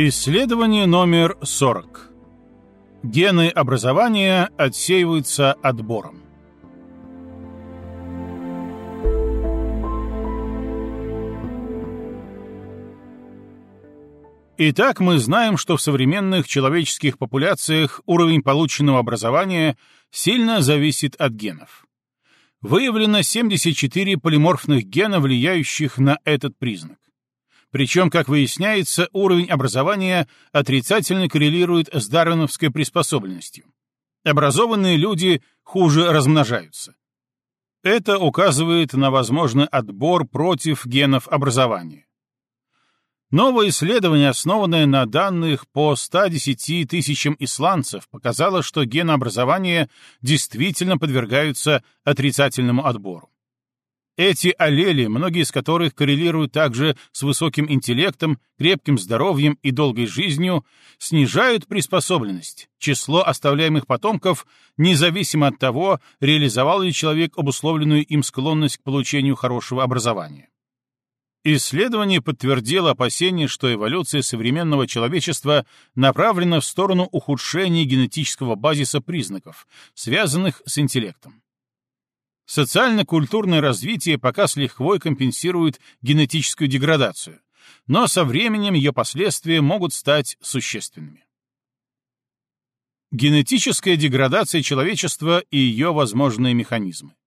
Исследование номер 40. Гены образования отсеиваются отбором. Итак, мы знаем, что в современных человеческих популяциях уровень полученного образования сильно зависит от генов. Выявлено 74 полиморфных гена, влияющих на этот признак. Причем, как выясняется, уровень образования отрицательно коррелирует с дарвиновской приспособленностью. Образованные люди хуже размножаются. Это указывает на возможный отбор против генов образования. Новое исследование, основанное на данных по 110 тысячам исландцев, показало, что генообразования действительно подвергаются отрицательному отбору. Эти аллели, многие из которых коррелируют также с высоким интеллектом, крепким здоровьем и долгой жизнью, снижают приспособленность, число оставляемых потомков, независимо от того, реализовал ли человек обусловленную им склонность к получению хорошего образования. Исследование подтвердило опасение, что эволюция современного человечества направлена в сторону ухудшения генетического базиса признаков, связанных с интеллектом. Социально-культурное развитие пока с лихвой компенсирует генетическую деградацию, но со временем ее последствия могут стать существенными. Генетическая деградация человечества и ее возможные механизмы.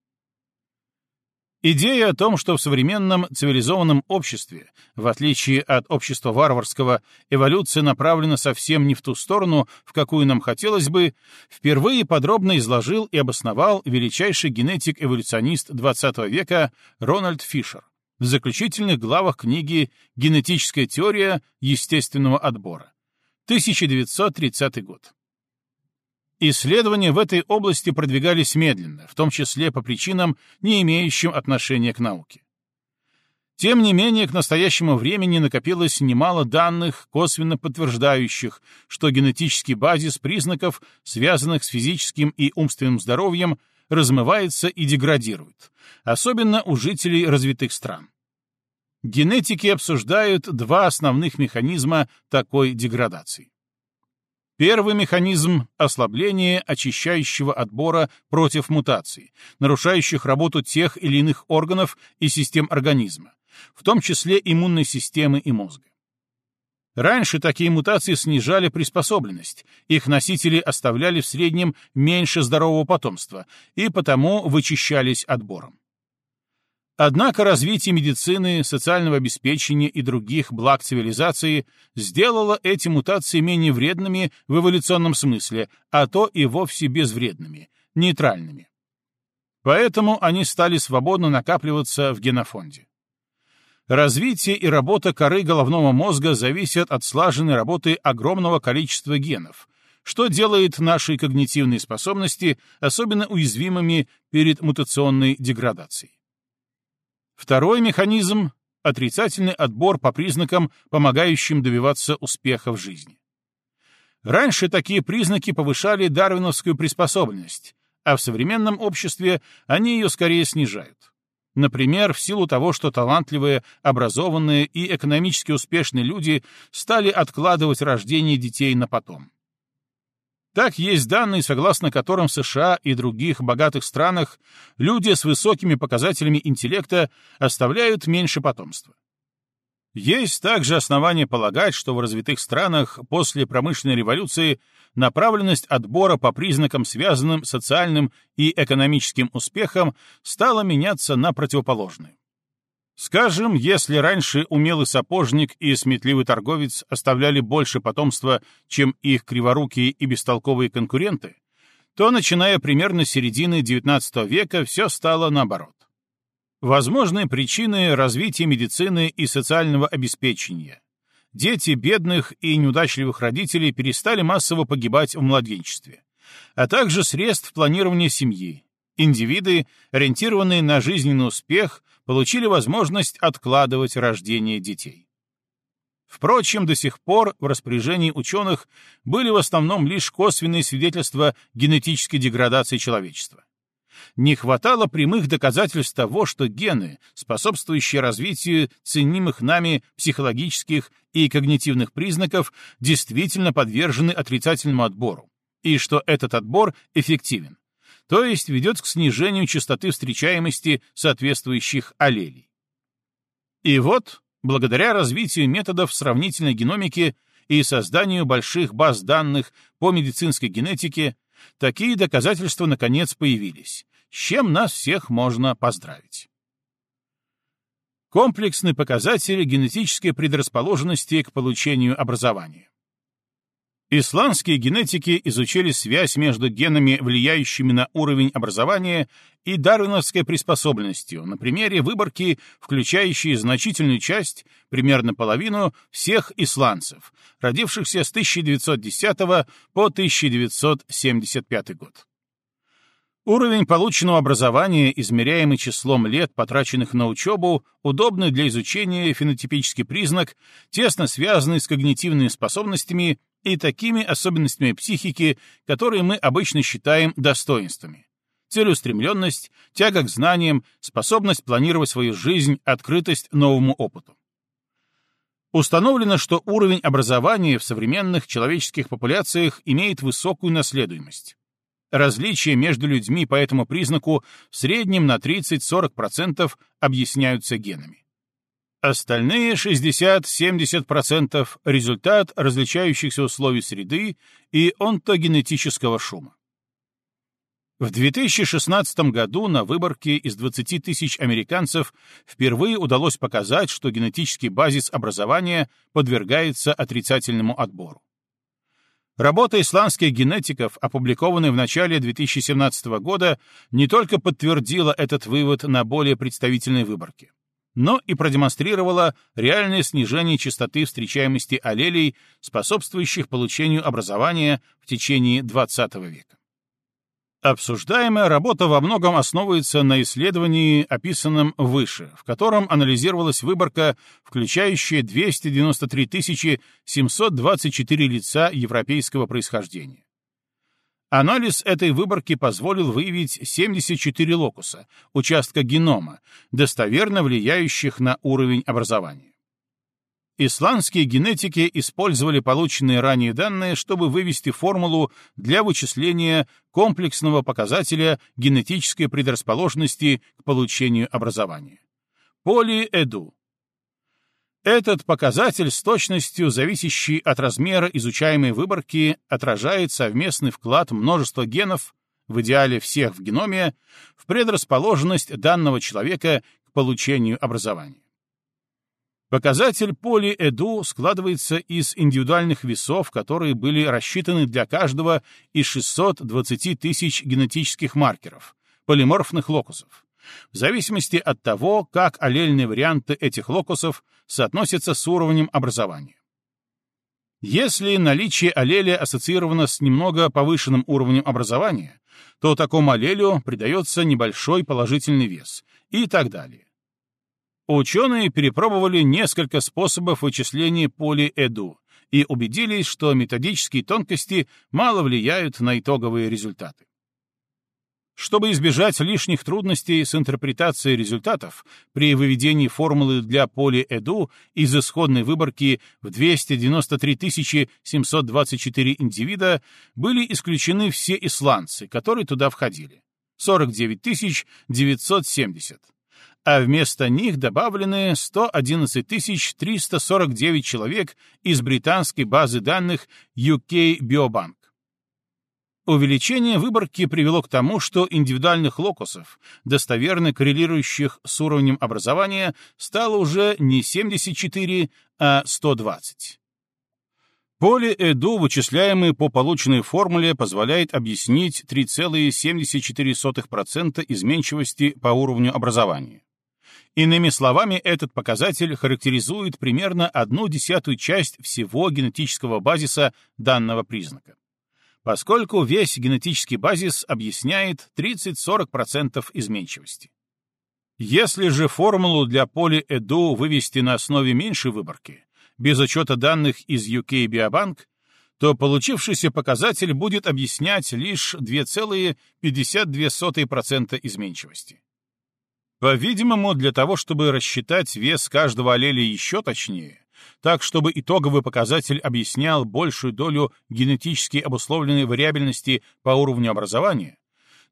Идея о том, что в современном цивилизованном обществе, в отличие от общества варварского, эволюция направлена совсем не в ту сторону, в какую нам хотелось бы, впервые подробно изложил и обосновал величайший генетик-эволюционист XX века Рональд Фишер в заключительных главах книги «Генетическая теория естественного отбора» 1930 год. Исследования в этой области продвигались медленно, в том числе по причинам, не имеющим отношения к науке. Тем не менее, к настоящему времени накопилось немало данных, косвенно подтверждающих, что генетический базис признаков, связанных с физическим и умственным здоровьем, размывается и деградирует, особенно у жителей развитых стран. Генетики обсуждают два основных механизма такой деградации. Первый механизм — ослабление очищающего отбора против мутаций, нарушающих работу тех или иных органов и систем организма, в том числе иммунной системы и мозга. Раньше такие мутации снижали приспособленность, их носители оставляли в среднем меньше здорового потомства и потому вычищались отбором. Однако развитие медицины, социального обеспечения и других благ цивилизации сделало эти мутации менее вредными в эволюционном смысле, а то и вовсе безвредными, нейтральными. Поэтому они стали свободно накапливаться в генофонде. Развитие и работа коры головного мозга зависят от слаженной работы огромного количества генов, что делает наши когнитивные способности особенно уязвимыми перед мутационной деградацией. Второй механизм — отрицательный отбор по признакам, помогающим добиваться успеха в жизни. Раньше такие признаки повышали дарвиновскую приспособленность, а в современном обществе они ее скорее снижают. Например, в силу того, что талантливые, образованные и экономически успешные люди стали откладывать рождение детей на потом. Так есть данные, согласно которым в США и других богатых странах люди с высокими показателями интеллекта оставляют меньше потомства. Есть также основания полагать, что в развитых странах после промышленной революции направленность отбора по признакам, связанным социальным и экономическим успехом, стала меняться на противоположную. Скажем, если раньше умелый сапожник и сметливый торговец оставляли больше потомства, чем их криворукие и бестолковые конкуренты, то, начиная примерно с середины XIX века, все стало наоборот. Возможные причины развития медицины и социального обеспечения. Дети бедных и неудачливых родителей перестали массово погибать в младенчестве, а также средств планирования семьи, Индивиды, ориентированные на жизненный успех, получили возможность откладывать рождение детей. Впрочем, до сих пор в распоряжении ученых были в основном лишь косвенные свидетельства генетической деградации человечества. не хватало прямых доказательств того, что гены, способствующие развитию ценимых нами психологических и когнитивных признаков, действительно подвержены отрицательному отбору, и что этот отбор эффективен, то есть ведет к снижению частоты встречаемости соответствующих аллелей. И вот, благодаря развитию методов сравнительной геномики и созданию больших баз данных по медицинской генетике, такие доказательства наконец появились, с чем нас всех можно поздравить. Комплексный показатель генетической предрасположенности к получению образования. Исландские генетики изучили связь между генами, влияющими на уровень образования, и дарвиновской приспособленностью на примере выборки, включающей значительную часть, примерно половину, всех исландцев, родившихся с 1910 по 1975 год. Уровень полученного образования, измеряемый числом лет, потраченных на учебу, удобный для изучения фенотипический признак, тесно связанный с когнитивными способностями и такими особенностями психики, которые мы обычно считаем достоинствами. Целеустремленность, тяга к знаниям, способность планировать свою жизнь, открытость новому опыту. Установлено, что уровень образования в современных человеческих популяциях имеет высокую наследуемость. Различия между людьми по этому признаку в среднем на 30-40% объясняются генами. Остальные 60-70% — результат различающихся условий среды и онтогенетического шума. В 2016 году на выборке из 20 тысяч американцев впервые удалось показать, что генетический базис образования подвергается отрицательному отбору. Работа исландских генетиков, опубликованная в начале 2017 года, не только подтвердила этот вывод на более представительной выборке но и продемонстрировала реальное снижение частоты встречаемости аллелей, способствующих получению образования в течение XX века. Обсуждаемая работа во многом основывается на исследовании, описанном выше, в котором анализировалась выборка, включающая 293 724 лица европейского происхождения. Анализ этой выборки позволил выявить 74 локуса, участка генома, достоверно влияющих на уровень образования. Исландские генетики использовали полученные ранее данные, чтобы вывести формулу для вычисления комплексного показателя генетической предрасположенности к получению образования. Поли-эду этот показатель с точностью, зависящей от размера изучаемой выборки, отражает совместный вклад множества генов, в идеале всех в геноме, в предрасположенность данного человека к получению образования. Показатель поли-эду складывается из индивидуальных весов, которые были рассчитаны для каждого из 620 тысяч генетических маркеров, полиморфных локусов в зависимости от того, как аллельные варианты этих локусов соотносятся с уровнем образования. Если наличие аллеля ассоциировано с немного повышенным уровнем образования, то такому аллелю придается небольшой положительный вес и так далее. Ученые перепробовали несколько способов вычисления поли-эду и убедились, что методические тонкости мало влияют на итоговые результаты. Чтобы избежать лишних трудностей с интерпретацией результатов, при выведении формулы для поля ЭДУ из исходной выборки в 293 724 индивида были исключены все исландцы, которые туда входили — 49 970 а вместо них добавлены 111 349 человек из британской базы данных UK Biobank. Увеличение выборки привело к тому, что индивидуальных локусов, достоверно коррелирующих с уровнем образования, стало уже не 74, а 120. Поле ЭДУ, вычисляемое по полученной формуле, позволяет объяснить 3,74% изменчивости по уровню образования. Иными словами, этот показатель характеризует примерно одну десятую часть всего генетического базиса данного признака поскольку весь генетический базис объясняет 30-40% изменчивости. Если же формулу для EDU вывести на основе меньшей выборки, без учета данных из UK Biobank, то получившийся показатель будет объяснять лишь 2,52% изменчивости. По-видимому, для того, чтобы рассчитать вес каждого аллеля еще точнее, так чтобы итоговый показатель объяснял большую долю генетически обусловленной вариабельности по уровню образования,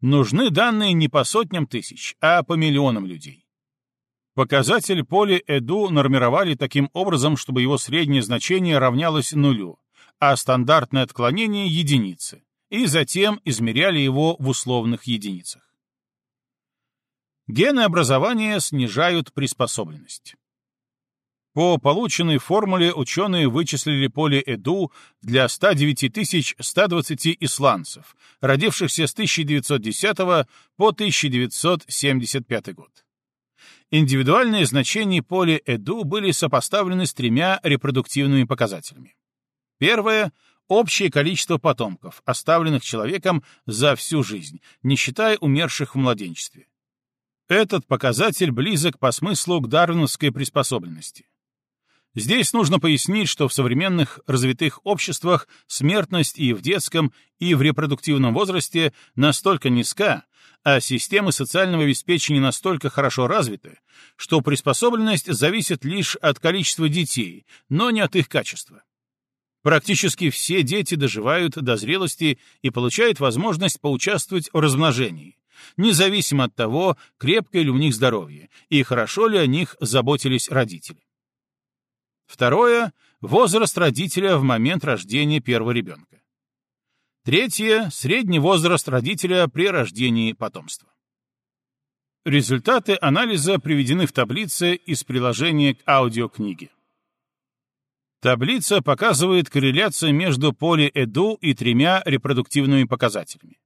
нужны данные не по сотням тысяч, а по миллионам людей. Показатель поля Эду нормировали таким образом, чтобы его среднее значение равнялось нулю, а стандартное отклонение — единице, и затем измеряли его в условных единицах. Гены образования снижают приспособленность. По полученной формуле ученые вычислили поле Эду для 109 120 исландцев, родившихся с 1910 по 1975 год. Индивидуальные значения поля Эду были сопоставлены с тремя репродуктивными показателями. Первое — общее количество потомков, оставленных человеком за всю жизнь, не считая умерших в младенчестве. Этот показатель близок по смыслу к дарвиновской приспособленности. Здесь нужно пояснить, что в современных развитых обществах смертность и в детском, и в репродуктивном возрасте настолько низка, а системы социального обеспечения настолько хорошо развиты, что приспособленность зависит лишь от количества детей, но не от их качества. Практически все дети доживают до зрелости и получают возможность поучаствовать в размножении, независимо от того, крепкое ли у них здоровье и хорошо ли о них заботились родители. Второе — возраст родителя в момент рождения первого ребенка. Третье — средний возраст родителя при рождении потомства. Результаты анализа приведены в таблице из приложения к аудиокниге. Таблица показывает корреляцию между полиэду и тремя репродуктивными показателями.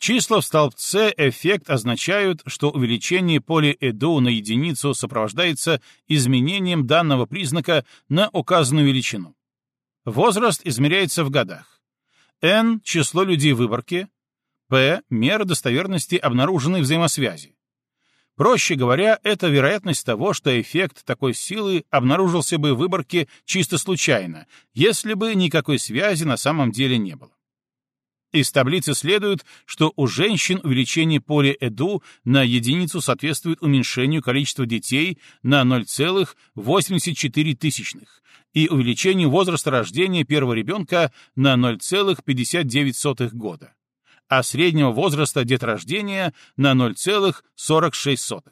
Числа в столбце эффект означают, что увеличение поля Эду на единицу сопровождается изменением данного признака на указанную величину. Возраст измеряется в годах. N — число людей в выборке. P — мера достоверности обнаруженной взаимосвязи. Проще говоря, это вероятность того, что эффект такой силы обнаружился бы в выборке чисто случайно, если бы никакой связи на самом деле не было. Из таблицы следует, что у женщин увеличение поля ЭДУ на единицу соответствует уменьшению количества детей на 0,84 и увеличению возраста рождения первого ребенка на 0,59 года, а среднего возраста деторождения на 0,46.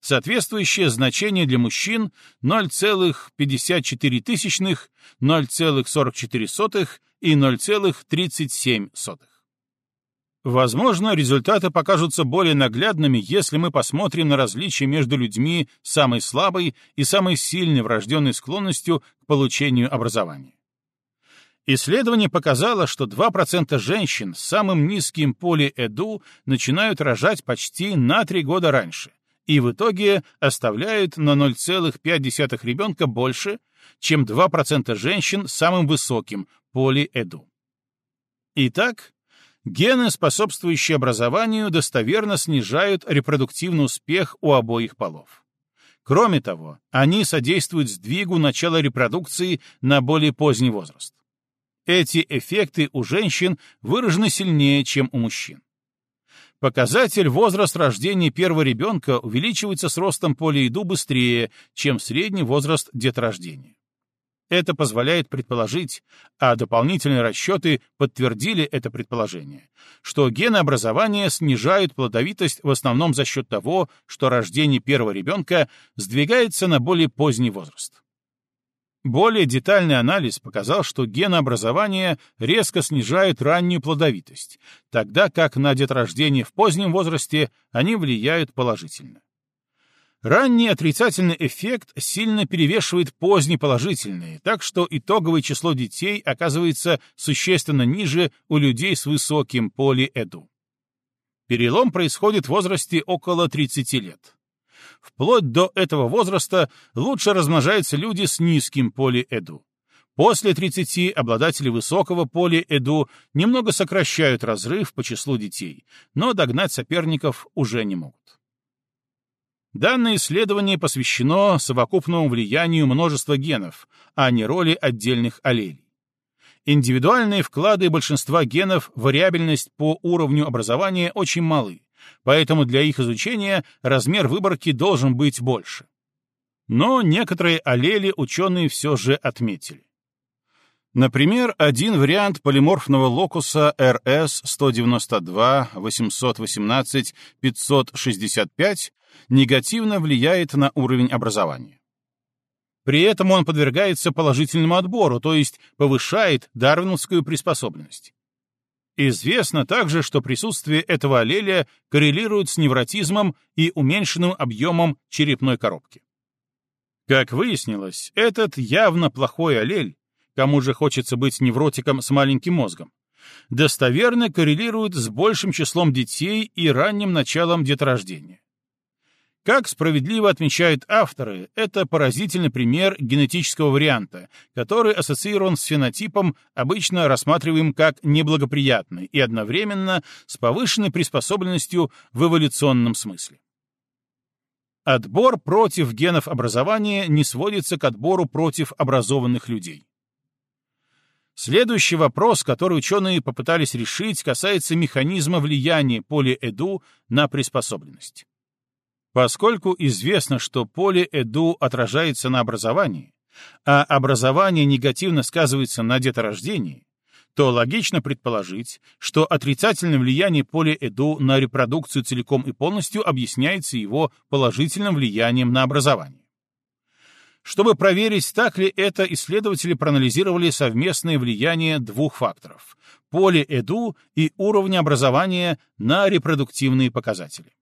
Соответствующее значение для мужчин 0,54, 0,44 и 0,37. Возможно, результаты покажутся более наглядными, если мы посмотрим на различия между людьми самой слабой и самой сильной врожденной склонностью к получению образования. Исследование показало, что 2% женщин с самым низким полиэду начинают рожать почти на 3 года раньше, и в итоге оставляют на 0,5 ребенка больше, чем 2% женщин с самым высоким полиэду. Итак, гены, способствующие образованию, достоверно снижают репродуктивный успех у обоих полов. Кроме того, они содействуют сдвигу начала репродукции на более поздний возраст. Эти эффекты у женщин выражены сильнее, чем у мужчин. Показатель возраст рождения первого ребенка увеличивается с ростом полиеду быстрее, чем средний возраст деторождения. Это позволяет предположить, а дополнительные расчеты подтвердили это предположение, что гены образования снижают плодовитость в основном за счет того, что рождение первого ребенка сдвигается на более поздний возраст. Более детальный анализ показал, что гены образования резко снижают раннюю плодовитость, тогда как на деторождение в позднем возрасте они влияют положительно. Ранний отрицательный эффект сильно перевешивает поздний положительный, так что итоговое число детей оказывается существенно ниже у людей с высоким полиэду. Перелом происходит в возрасте около 30 лет. Вплоть до этого возраста лучше размножаются люди с низким полиэду. После 30 обладатели высокого полиэду немного сокращают разрыв по числу детей, но догнать соперников уже не могут. Данное исследование посвящено совокупному влиянию множества генов, а не роли отдельных аллелей. Индивидуальные вклады большинства генов вариабельность по уровню образования очень малы, поэтому для их изучения размер выборки должен быть больше. Но некоторые аллели ученые все же отметили. Например, один вариант полиморфного локуса RS-192-818-565 негативно влияет на уровень образования. При этом он подвергается положительному отбору, то есть повышает дарвиновскую приспособленность. Известно также, что присутствие этого аллеля коррелирует с невротизмом и уменьшенным объемом черепной коробки. Как выяснилось, этот явно плохой аллель, кому же хочется быть невротиком с маленьким мозгом, достоверно коррелирует с большим числом детей и ранним началом деторождения. Как справедливо отмечают авторы, это поразительный пример генетического варианта, который ассоциирован с фенотипом, обычно рассматриваем как неблагоприятный и одновременно с повышенной приспособленностью в эволюционном смысле. Отбор против генов образования не сводится к отбору против образованных людей. Следующий вопрос, который ученые попытались решить, касается механизма влияния поля Эду на приспособленность. Поскольку известно, что поле Эду отражается на образовании, а образование негативно сказывается на деторождении, то логично предположить, что отрицательное влияние поля Эду на репродукцию целиком и полностью объясняется его положительным влиянием на образование. Чтобы проверить, так ли это, исследователи проанализировали совместное влияние двух факторов — поле Эду и уровня образования на репродуктивные показатели.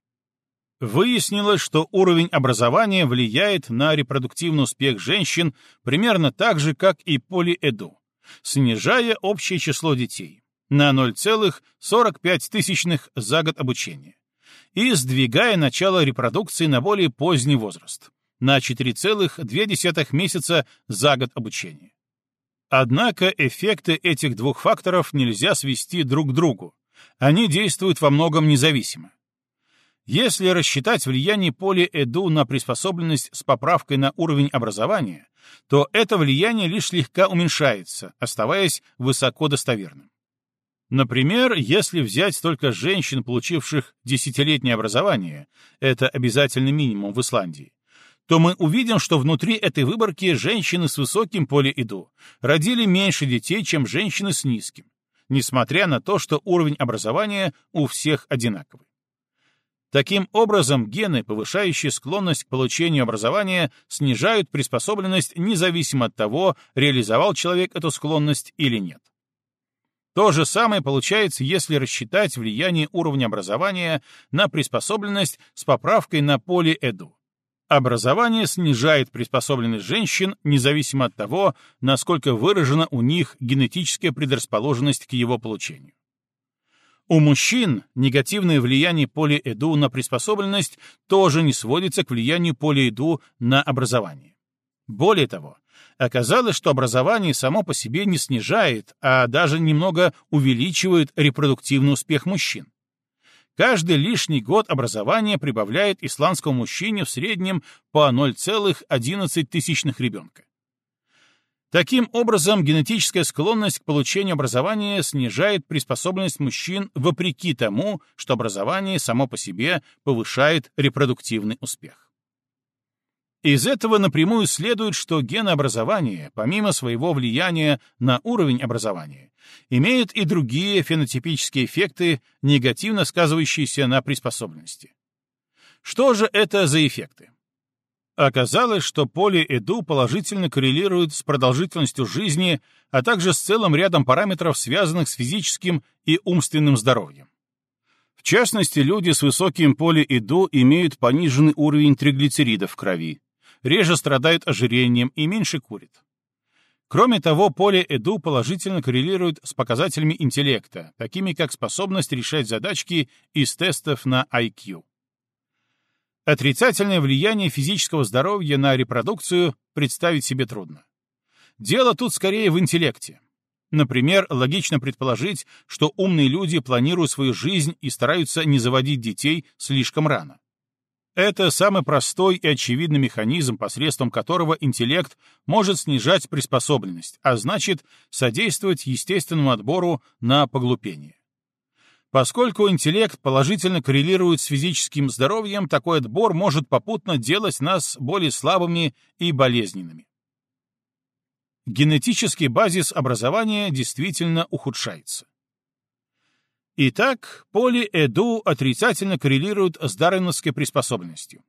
Выяснилось, что уровень образования влияет на репродуктивный успех женщин примерно так же, как и полиэду, снижая общее число детей на 0,45 за год обучения и сдвигая начало репродукции на более поздний возраст, на 4,2 месяца за год обучения. Однако эффекты этих двух факторов нельзя свести друг к другу. Они действуют во многом независимо. Если рассчитать влияние поля Эду на приспособленность с поправкой на уровень образования, то это влияние лишь слегка уменьшается, оставаясь высоко достоверным. Например, если взять только женщин, получивших десятилетнее образование, это обязательный минимум в Исландии, то мы увидим, что внутри этой выборки женщины с высоким полиэду родили меньше детей, чем женщины с низким, несмотря на то, что уровень образования у всех одинаковый. Таким образом, гены, повышающие склонность к получению образования, снижают приспособленность независимо от того, реализовал человек эту склонность или нет. То же самое получается, если рассчитать влияние уровня образования на приспособленность с поправкой на поле Эду. Образование снижает приспособленность женщин, независимо от того, насколько выражена у них генетическая предрасположенность к его получению. У мужчин негативное влияние полиэду на приспособленность тоже не сводится к влиянию полиэду на образование. Более того, оказалось, что образование само по себе не снижает, а даже немного увеличивает репродуктивный успех мужчин. Каждый лишний год образования прибавляет исландскому мужчине в среднем по 0,11 ребенка. Таким образом, генетическая склонность к получению образования снижает приспособленность мужчин вопреки тому, что образование само по себе повышает репродуктивный успех. Из этого напрямую следует, что генообразование, помимо своего влияния на уровень образования, имеет и другие фенотипические эффекты, негативно сказывающиеся на приспособленности. Что же это за эффекты? Оказалось, что поле Эду положительно коррелирует с продолжительностью жизни, а также с целым рядом параметров, связанных с физическим и умственным здоровьем. В частности, люди с высоким поле Эду имеют пониженный уровень триглицеридов в крови, реже страдают ожирением и меньше курят. Кроме того, поле Эду положительно коррелирует с показателями интеллекта, такими как способность решать задачки из тестов на IQ. Отрицательное влияние физического здоровья на репродукцию представить себе трудно. Дело тут скорее в интеллекте. Например, логично предположить, что умные люди планируют свою жизнь и стараются не заводить детей слишком рано. Это самый простой и очевидный механизм, посредством которого интеллект может снижать приспособленность, а значит, содействовать естественному отбору на поглупение. Поскольку интеллект положительно коррелирует с физическим здоровьем, такой отбор может попутно делать нас более слабыми и болезненными. Генетический базис образования действительно ухудшается. Итак, поле Эду отрицательно коррелирует с дарвиновской приспособленностью.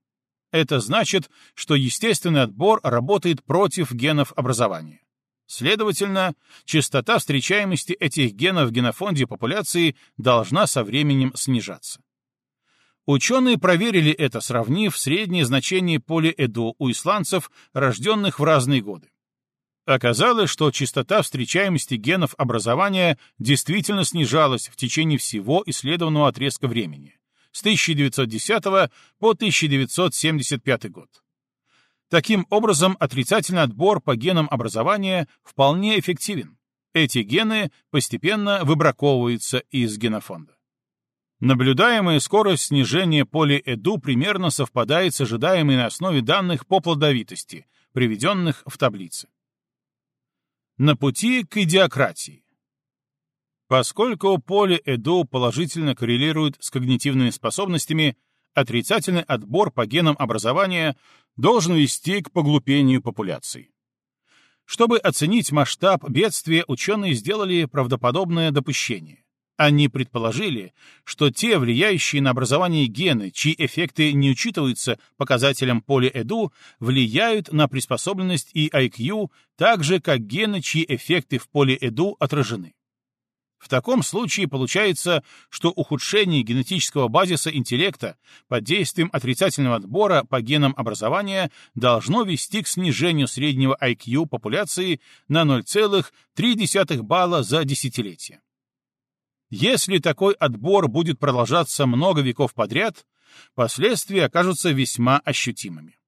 Это значит, что естественный отбор работает против генов образования. Следовательно, частота встречаемости этих генов в генофонде популяции должна со временем снижаться. Ученые проверили это, сравнив среднее значение поля Эду у исландцев, рожденных в разные годы. Оказалось, что частота встречаемости генов образования действительно снижалась в течение всего исследованного отрезка времени с 1910 по 1975 год. Таким образом, отрицательный отбор по генам образования вполне эффективен. Эти гены постепенно выбраковываются из генофонда. Наблюдаемая скорость снижения поля ЭДУ примерно совпадает с ожидаемой на основе данных по плодовитости, приведенных в таблице. На пути к идиократии. Поскольку поле ЭДО положительно коррелирует с когнитивными способностями, отрицательный отбор по генам образования должен вести к поглупению популяции. Чтобы оценить масштаб бедствия, ученые сделали правдоподобное допущение. Они предположили, что те влияющие на образование гены, чьи эффекты не учитываются показателем поля ЭДУ, влияют на приспособленность и IQ так же, как гены, чьи эффекты в поле ЭДУ отражены. В таком случае получается, что ухудшение генетического базиса интеллекта под действием отрицательного отбора по генам образования должно вести к снижению среднего IQ популяции на 0,3 балла за десятилетие. Если такой отбор будет продолжаться много веков подряд, последствия окажутся весьма ощутимыми.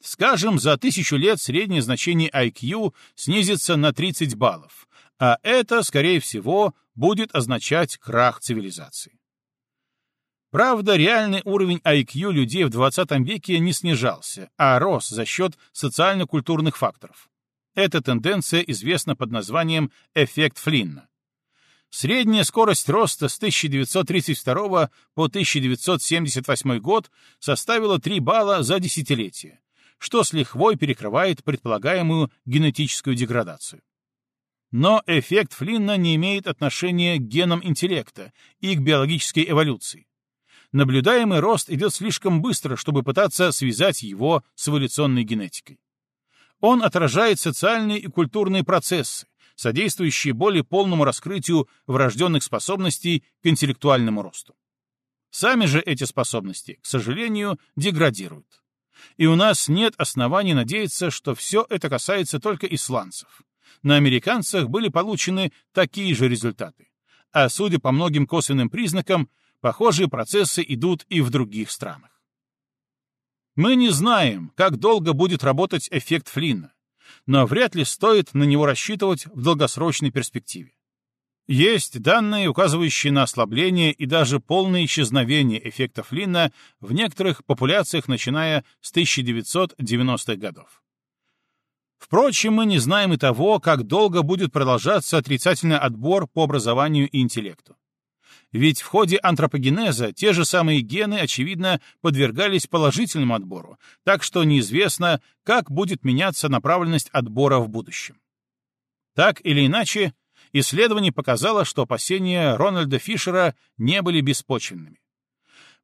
Скажем, за тысячу лет среднее значение IQ снизится на 30 баллов, а это, скорее всего, будет означать крах цивилизации. Правда, реальный уровень IQ людей в 20 веке не снижался, а рос за счет социально-культурных факторов. Эта тенденция известна под названием «эффект Флинна». Средняя скорость роста с 1932 по 1978 год составила 3 балла за десятилетие, что с лихвой перекрывает предполагаемую генетическую деградацию. Но эффект Флинна не имеет отношения к генам интеллекта и к биологической эволюции. Наблюдаемый рост идет слишком быстро, чтобы пытаться связать его с эволюционной генетикой. Он отражает социальные и культурные процессы, содействующие более полному раскрытию врожденных способностей к интеллектуальному росту. Сами же эти способности, к сожалению, деградируют. И у нас нет оснований надеяться, что все это касается только исландцев. На американцах были получены такие же результаты. А судя по многим косвенным признакам, похожие процессы идут и в других странах. Мы не знаем, как долго будет работать эффект Флинна, но вряд ли стоит на него рассчитывать в долгосрочной перспективе. Есть данные, указывающие на ослабление и даже полное исчезновение эффекта Флинна в некоторых популяциях, начиная с 1990-х годов. Впрочем, мы не знаем и того, как долго будет продолжаться отрицательный отбор по образованию и интеллекту. Ведь в ходе антропогенеза те же самые гены, очевидно, подвергались положительному отбору, так что неизвестно, как будет меняться направленность отбора в будущем. Так или иначе, исследование показало, что опасения Рональда Фишера не были беспочвенными.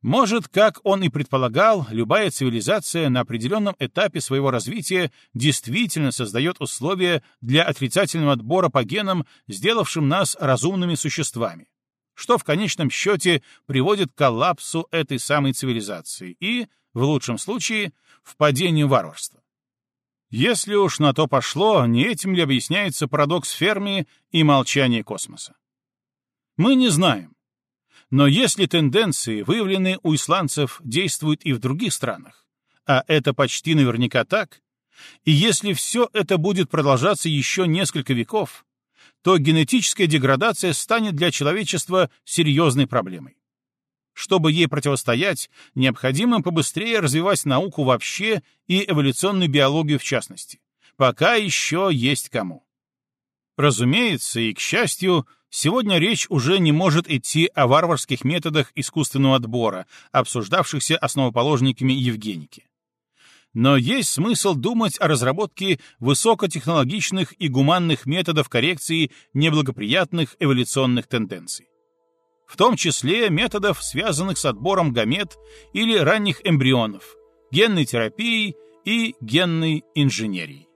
Может, как он и предполагал, любая цивилизация на определенном этапе своего развития действительно создает условия для отрицательного отбора по генам, сделавшим нас разумными существами что в конечном счете приводит к коллапсу этой самой цивилизации и, в лучшем случае, в падению варварства. Если уж на то пошло, не этим ли объясняется парадокс Ферми и молчание космоса? Мы не знаем. Но если тенденции, выявленные у исландцев, действуют и в других странах, а это почти наверняка так, и если все это будет продолжаться еще несколько веков, то генетическая деградация станет для человечества серьезной проблемой. Чтобы ей противостоять, необходимо побыстрее развивать науку вообще и эволюционную биологию в частности. Пока еще есть кому. Разумеется, и к счастью, сегодня речь уже не может идти о варварских методах искусственного отбора, обсуждавшихся основоположниками Евгеники. Но есть смысл думать о разработке высокотехнологичных и гуманных методов коррекции неблагоприятных эволюционных тенденций в том числе методов, связанных с отбором гамет или ранних эмбрионов, генной терапией и генной инженерией.